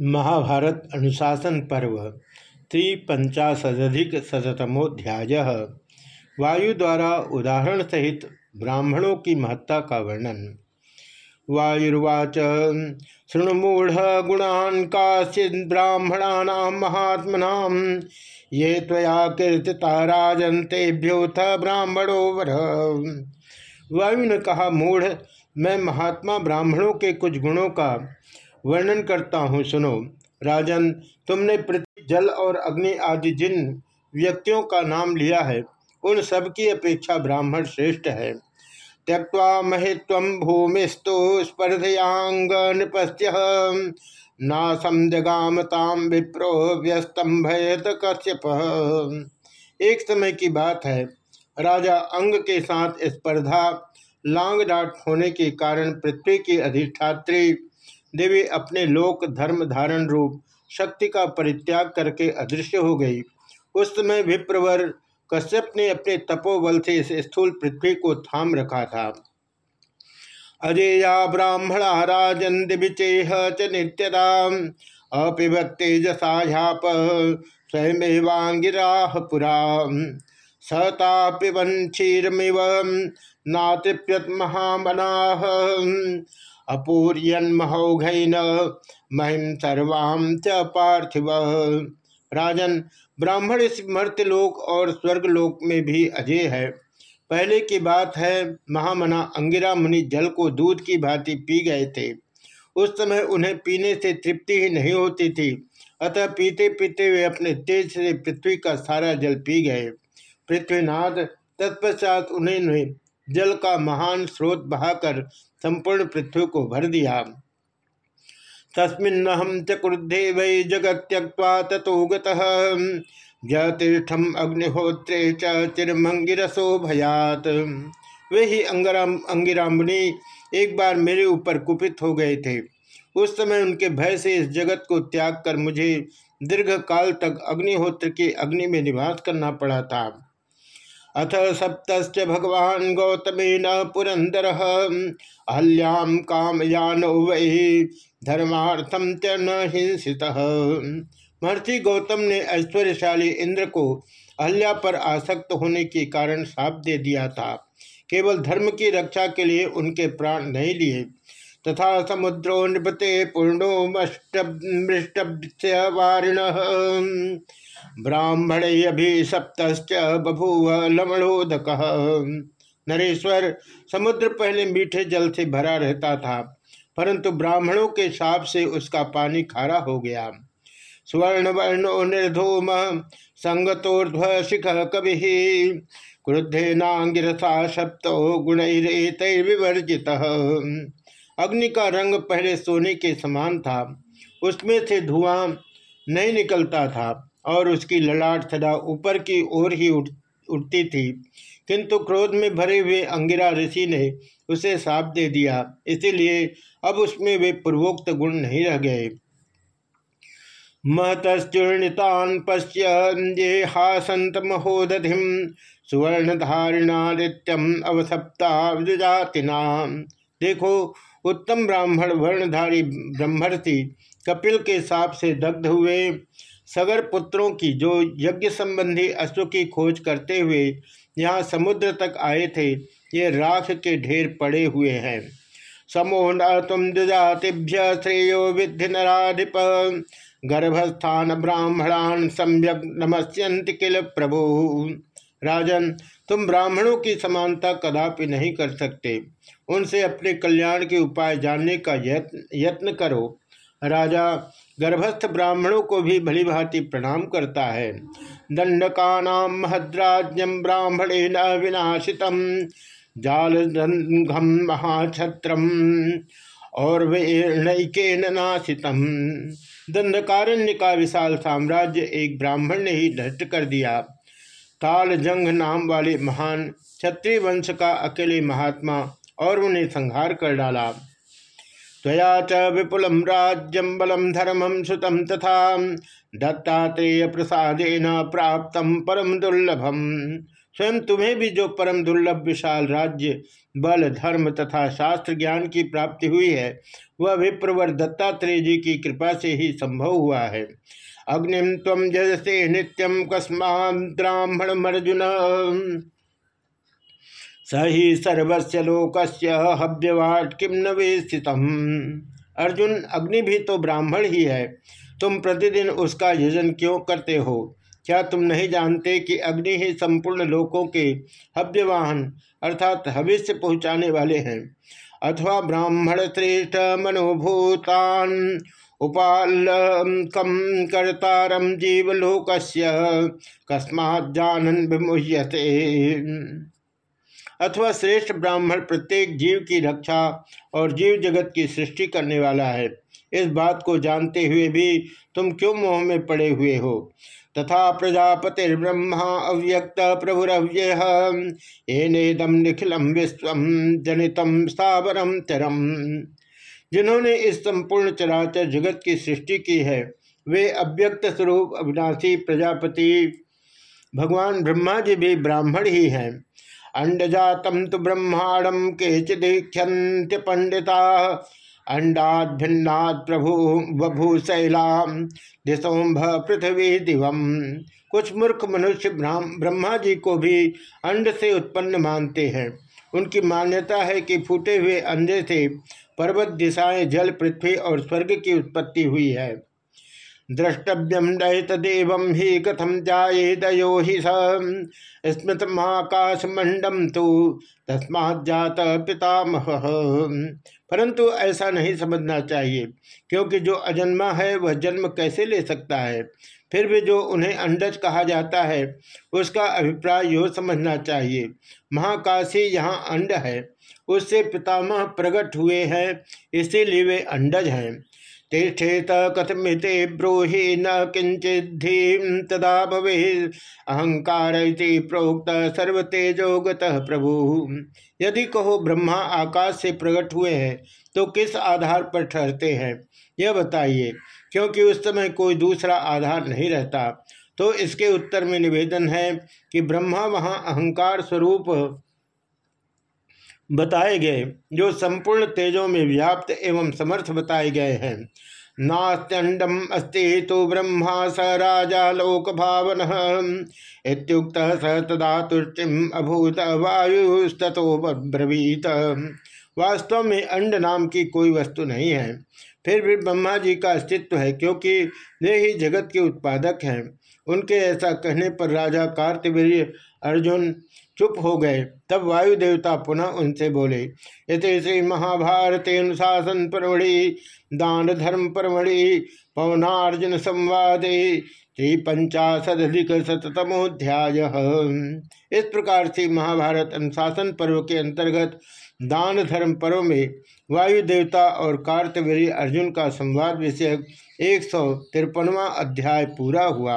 महाभारत अनुशासन पर्व त्रिपंचाशदिक शतमोध्याय वायु द्वारा उदाहरण सहित ब्राह्मणों की महत्ता का वर्णन। वायुर्वाच, शृणुमूढ़ गुणान ब्राह्मणा महात्मना, ये त्वया कीर्तिता राजंतेभ्योथ ब्राह्मणो वर। वायु ने कहा, मूढ़, मैं महात्मा ब्राह्मणों के कुछ गुणों का वर्णन करता हूँ, सुनो। राजन, तुमने पृथ्वी, जल और अग्नि आदि जिन व्यक्तियों का नाम लिया है, उन सब की अपेक्षा ब्राह्मण श्रेष्ठ है। त्यक्वा महित्व भूमिस्तु स्पर्धयांग नृपस्य नासम जगामताम विप्रो व्यस्तम भयत कश्यप। एक समय की बात है, राजा अंग के साथ स्पर्धा, लांग डाट होने के कारण पृथ्वी की अधिष्ठात्री देवी अपने लोक धर्म धारण रूप शक्ति का परित्याग करके अदृश्य हो गई। उस समय विप्रवर कश्यप ने अपने तपोबल से इस स्थूल पृथ्वी को थाम रखा था। अजेया ब्राह्मणा राजन दिविचेह च नित्यदा अपिबत तेजसाप स्वयमेवांगिरा पुरा सता पिबन क्षीरमिव नातिप्यत महामना अपूर्यन्महौघन महिम सर्वाम च पार्थिव। राजन, ब्राह्मण इस मर्त्यलोक और स्वर्गलोक में भी अजय है। पहले की बात है, महामना अंगिरा मुनि जल को दूध की भांति पी गए थे। उस समय उन्हें पीने से तृप्ति ही नहीं होती थी। अतः पीते पीते वे अपने तेज से पृथ्वी का सारा जल पी गए। पृथ्वीनाथ तत्पश्चात उन्हें जल का महान स्रोत बहाकर संपूर्ण पृथ्वी को भर दिया। तस्मिन्नहम च क्रुद्धे वै जगत त्यक्वा तथो गतिष्ठम अग्निहोत्रे चिरमंगिरसो भयात। वे ही अंगराम अंगिरामणि एक बार मेरे ऊपर कुपित हो गए थे। उस समय उनके भय से इस जगत को त्याग कर मुझे दीर्घ काल तक अग्निहोत्र की अग्नि में निवास करना पड़ा था। अथ सप्त भगवान गौतमेन पुरंदर अहल्याम कामयानो वही धर्मार्थम च न महर्षि गौतम ने ऐश्वर्यशाली इंद्र को अहल्या पर आसक्त होने के कारण साप दे दिया था। केवल धर्म की रक्षा के लिए उनके प्राण नहीं लिए। तथा समुद्रो नृपते पूर्णो वारिण ब्राह्मण अभी सप्त बभूव लवणोदक नरेश्वर समुद्र पहले मीठे जल से भरा रहता था, परंतु ब्राह्मणों के साप से उसका पानी खारा हो गया। स्वर्ण वर्णो निर्धूम संगतोर्ध्व शिख कवि, क्रुद्धे नांगिरसा सप्तो गुण विवर्जित अग्नि का रंग पहले सोने के समान था, उसमें से धुआँ नहीं निकलता था। और उसकी ललाट सदा ऊपर की ओर ही उठ, उठती थी। किंतु क्रोध में भरे हुए अंगिरा ऋषि ने उसे साप दे दिया। इसीलिए अब उसमें वे पूर्वोक्त गुण नहीं रह गए। महतश्चूर्णितान पश्य हासंत सुवर्ण धारिणादित्यम अवसप्ता देखो, उत्तम ब्राह्मण, वर्णधारी ब्रह्मर्षि कपिल के साप से दग्ध हुए सगर पुत्रों की, जो यज्ञ संबंधी अश्व की खोज करते हुए यहाँ समुद्र तक आए थे, ये राख के ढेर पड़े हुए हैं। समोह न तुम दुजातिभ्य श्रेयो विधि नाधिप गर्भस्थान ब्राह्मणान सम्यक नमस्यंत किल प्रभु। राजन, तुम ब्राह्मणों की समानता कदापि नहीं कर सकते। उनसे अपने कल्याण के उपाय जानने का यत्न करो। राजा गर्भस्थ ब्राह्मणों को भी भली भांति प्रणाम करता है। दंडका नाम महद्राज्यम ब्राह्मणे न विनाशित जाल महाछत्रम और वे नाशितम। दंडकारण्य का विशाल साम्राज्य एक ब्राह्मण ने ही नष्ट कर दिया। ताल जंग नाम वाले महान क्षत्रिय वंश का अकेले महात्मा और उन्हें संहार कर डाला। त्वया च विपुल राज्यम बलम धर्मम सुतम तथा दत्तात्रेय प्रसादेन प्राप्त परम दुर्लभम। स्वयं तुम्हें भी जो परम दुर्लभ, विशाल राज्य, बल, धर्म तथा शास्त्र ज्ञान की प्राप्ति हुई है, वह विप्रवर दत्तात्रेय जी की कृपा से ही संभव हुआ है। अग्निम तम जजसे नित्यम कस्मा ब्राह्मण मर्जुन ही सर्वस्व लोकस्य हव्यवाट किम नवेस्थित अर्जुन, अग्नि भी तो ब्राह्मण ही है। तुम प्रतिदिन उसका यजन क्यों करते हो? क्या तुम नहीं जानते कि अग्नि ही संपूर्ण लोकों के हव्यवाहन अर्थात हविष्य पहुँचाने वाले हैं? अथवा ब्राह्मण श्रेष्ठ मनोभूतान उपालकम कर्तारम जीवलोक कस्मात जानन विमुह्यते। अथवा श्रेष्ठ ब्राह्मण प्रत्येक जीव की रक्षा और जीव जगत की सृष्टि करने वाला है। इस बात को जानते हुए भी तुम क्यों मोह में पड़े हुए हो? तथा प्रजापतिर्ब्रह्मा अव्यक्त प्रभुरव्यय। एनेदम निखिलम विश्व जनितम स्थावरम चरम। जिन्होंने इस संपूर्ण चराचर जगत की सृष्टि की है, वे अव्यक्त स्वरूप अविनाशी प्रजापति भगवान ब्रह्मा जी भी ब्राह्मण ही हैं। अंडजातम तो ब्रह्मांडम के चिदीक्षंत्य पंडिता अंडाद भिन्नाद प्रभु बभू शैला दिशोम्भ पृथ्वी दिवम कुछ मूर्ख मनुष्य ब्रह्मा जी को भी अंड से उत्पन्न मानते हैं। उनकी मान्यता है कि फूटे हुए अंडे से पर्वत, दिशाएँ, जल, पृथ्वी और स्वर्ग की उत्पत्ति हुई है। द्रष्टव्यम नैतदेव ही कथम जाए दयो ही स्मृत महाकाश मंडम तो तस्मात् जात पितामह। परंतु ऐसा नहीं समझना चाहिए, क्योंकि जो अजन्मा है, वह जन्म कैसे ले सकता है? फिर भी जो उन्हें अंडज कहा जाता है, उसका अभिप्राय यो समझना चाहिए, महाकाशी यहाँ अंड है, उससे पितामह प्रकट हुए हैं, इसीलिए वे अंडज हैं। तिष्ठेत कथमिते ब्रूहि न किंचिधीम तदा भवे अहंकार प्रोक्त सर्वतेजोगत प्रभु। यदि कहो, ब्रह्मा आकाश से प्रकट हुए हैं तो किस आधार पर ठहरते हैं? यह बताइए, क्योंकि उस समय कोई दूसरा आधार नहीं रहता। तो इसके उत्तर में निवेदन है कि ब्रह्मा वहाँ अहंकार स्वरूप बताए गए, जो संपूर्ण तेजों में व्याप्त एवं समर्थ बताए गए हैं। नास्त्यंडम अस्ति तो ब्रह्मा स राजा लोक भावन इतुक्त स तदा तुष्टिम अभूत वायुस्तो ब्रवीत। वास्तव में अंड नाम की कोई वस्तु नहीं है। फिर भी ब्रह्मा जी का अस्तित्व है, क्योंकि वे ही जगत के उत्पादक हैं। उनके ऐसा कहने पर राजा कार्तवीर्य अर्जुन चुप हो गए। तब वायु देवता पुनः उनसे बोले इस श्री महाभारत अनुशासन परमढ़ि दान धर्म परमढ़ि, पवनार्जुन संवादे श्री पंचाशदिक शतमोध्याय इस प्रकार से महाभारत अनुशासन पर्व के अंतर्गत दान धर्म पर्व में वायु देवता और कार्तवीर अर्जुन का संवाद विषय एक सौ तिरपनवा अध्याय पूरा हुआ।